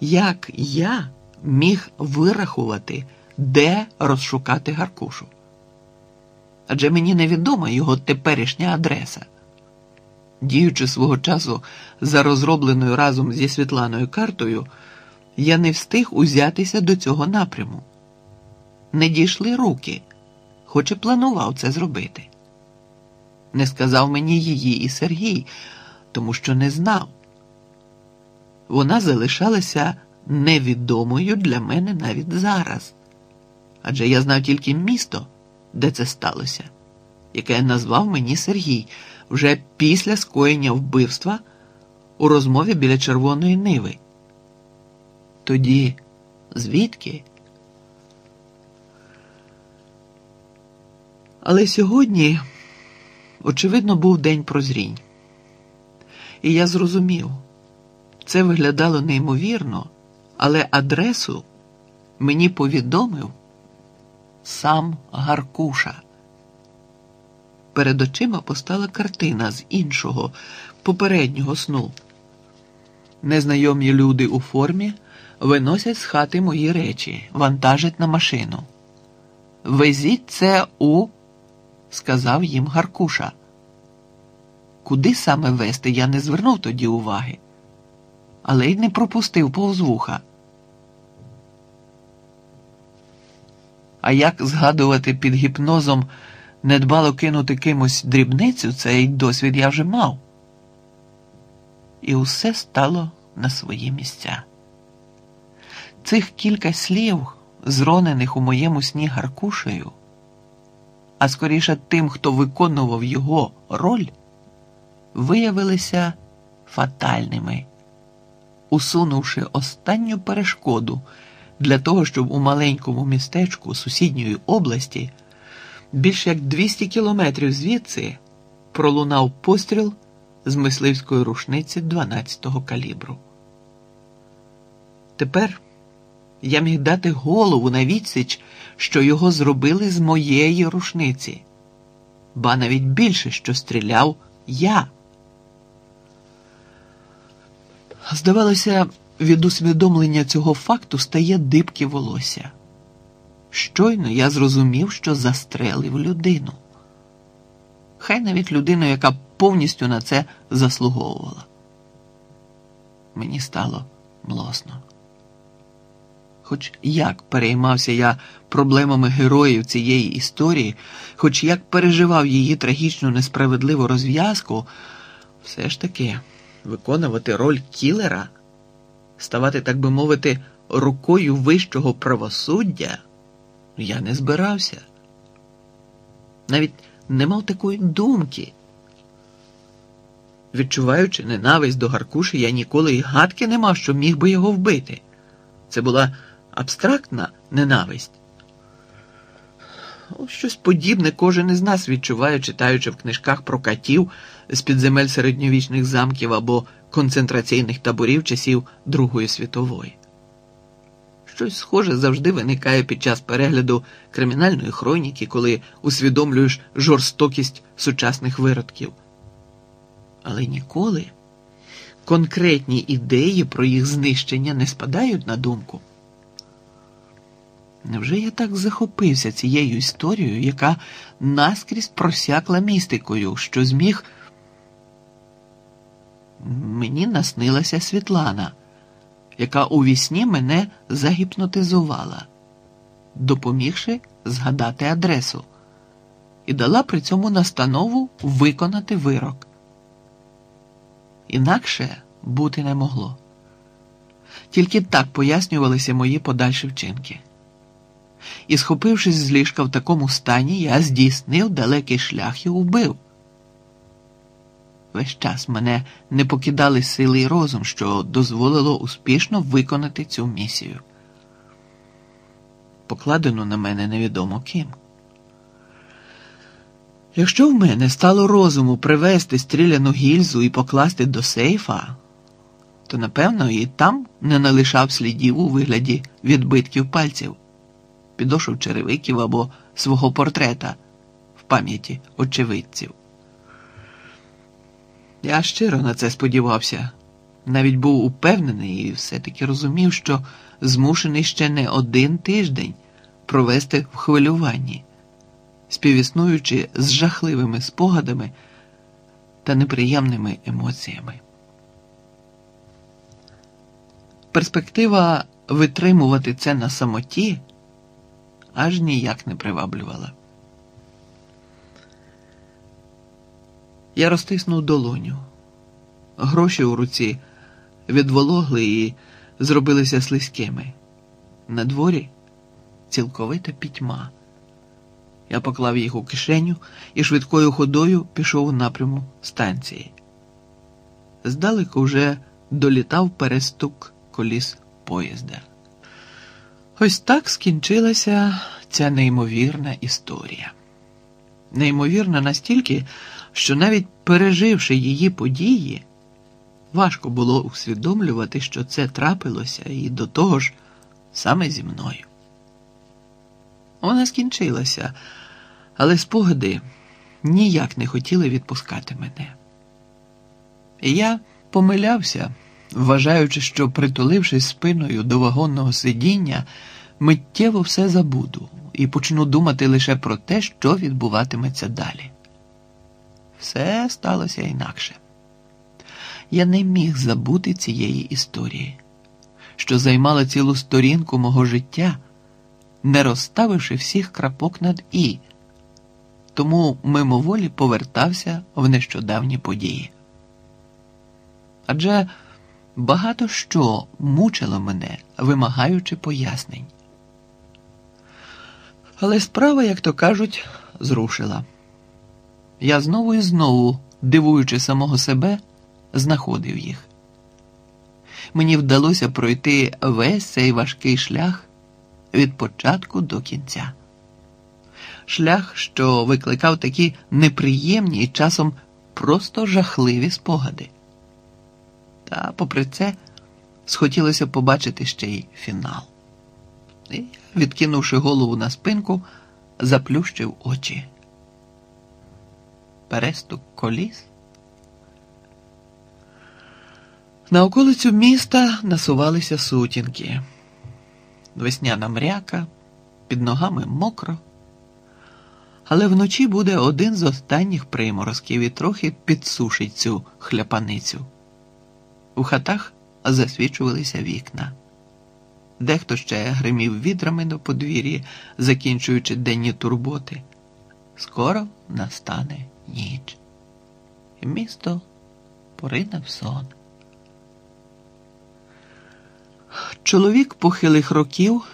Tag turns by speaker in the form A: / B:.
A: як я міг вирахувати, де розшукати Гаркушу. Адже мені невідома його теперішня адреса. Діючи свого часу за розробленою разом зі Світланою картою, я не встиг узятися до цього напряму. Не дійшли руки, хоч і планував це зробити. Не сказав мені її і Сергій, тому що не знав. Вона залишалася невідомою для мене навіть зараз. Адже я знав тільки місто, де це сталося, яке назвав мені Сергій вже після скоєння вбивства у розмові біля Червоної Ниви. Тоді звідки? Але сьогодні, очевидно, був день прозрінь. І я зрозумів, це виглядало неймовірно, але адресу мені повідомив сам Гаркуша. Перед очима постала картина з іншого, попереднього сну. Незнайомі люди у формі виносять з хати мої речі, вантажать на машину. Везіть це у, сказав їм Гаркуша. Куди саме вести, я не звернув тоді уваги, але й не пропустив повз вуха. А як згадувати під гіпнозом недбало кинути кимось дрібницю, цей досвід я вже мав. І усе стало на свої місця. Цих кілька слів, зронених у моєму сні Гаркушею, а скоріше тим, хто виконував його роль, виявилися фатальними, усунувши останню перешкоду для того, щоб у маленькому містечку сусідньої області більш як 200 кілометрів звідси пролунав постріл з мисливської рушниці 12-го калібру. Тепер я міг дати голову на відсіч, що його зробили з моєї рушниці, ба навіть більше, що стріляв я. Здавалося, від усвідомлення цього факту стає дибки волосся. Щойно я зрозумів, що застрелив людину. Хай навіть людину, яка повністю на це заслуговувала. Мені стало млосно. Хоч як переймався я проблемами героїв цієї історії, хоч як переживав її трагічну несправедливу розв'язку, все ж таки виконувати роль кілера, ставати, так би мовити, рукою вищого правосуддя, я не збирався. Навіть не мав такої думки. Відчуваючи ненависть до Гаркуші, я ніколи і гадки не мав, що міг би його вбити. Це була абстрактна ненависть. О, щось подібне кожен із нас відчуває, читаючи в книжках про катів з під земель середньовічних замків або концентраційних таборів часів Другої світової. Щось схоже завжди виникає під час перегляду кримінальної хроніки, коли усвідомлюєш жорстокість сучасних виродків. Але ніколи конкретні ідеї про їх знищення не спадають на думку. Невже я так захопився цією історією, яка наскрізь просякла містикою, що зміг мені наснилася Світлана, яка у вісні мене загіпнотизувала, допомігши згадати адресу, і дала при цьому настанову виконати вирок. Інакше бути не могло. Тільки так пояснювалися мої подальші вчинки. І, схопившись з ліжка в такому стані, я здійснив далекий шлях і убив. Весь час мене не покидали сили й розум, що дозволило успішно виконати цю місію. Покладено на мене невідомо ким. Якщо в мене стало розуму привезти стріляну гільзу і покласти до сейфа, то напевно і там не налишав слідів у вигляді відбитків пальців, підошов черевиків або свого портрета в пам'яті очевидців. Я щиро на це сподівався, Навіть був упевнений і все-таки розумів, що змушений ще не один тиждень провести в хвилюванні, співіснуючи з жахливими спогадами та неприємними емоціями. Перспектива витримувати це на самоті аж ніяк не приваблювала. Я розтиснув долоню. Гроші у руці відвологли і зробилися слизькими. На дворі цілковита пітьма. Я поклав їх у кишеню і швидкою ходою пішов у напряму станції. Здалеку вже долітав перестук коліс поїзда. Ось так скінчилася ця неймовірна історія. Неймовірна настільки, що навіть переживши її події, важко було усвідомлювати, що це трапилося і до того ж саме зі мною. Вона скінчилася, але спогади ніяк не хотіли відпускати мене. І я помилявся, вважаючи, що, притулившись спиною до вагонного сидіння, миттєво все забуду і почну думати лише про те, що відбуватиметься далі. Все сталося інакше. Я не міг забути цієї історії, що займала цілу сторінку мого життя, не розставивши всіх крапок над І, тому мимоволі повертався в нещодавні події. Адже багато що мучило мене, вимагаючи пояснень. Але справа, як то кажуть, зрушила. Я знову і знову, дивуючи самого себе, знаходив їх. Мені вдалося пройти весь цей важкий шлях від початку до кінця. Шлях, що викликав такі неприємні і часом просто жахливі спогади. Та, попри це, схотілося побачити ще й фінал. І, відкинувши голову на спинку, заплющив очі. Перестук коліс. На околицю міста насувалися сутінки. Весняна мряка, під ногами мокро. Але вночі буде один з останніх приморозків і трохи підсушить цю хляпаницю. У хатах засвічувалися вікна. Дехто ще гримів відрами на подвір'ї, закінчуючи денні турботи. Скоро настане ніч. Місто порине в сон. Чоловік похилих років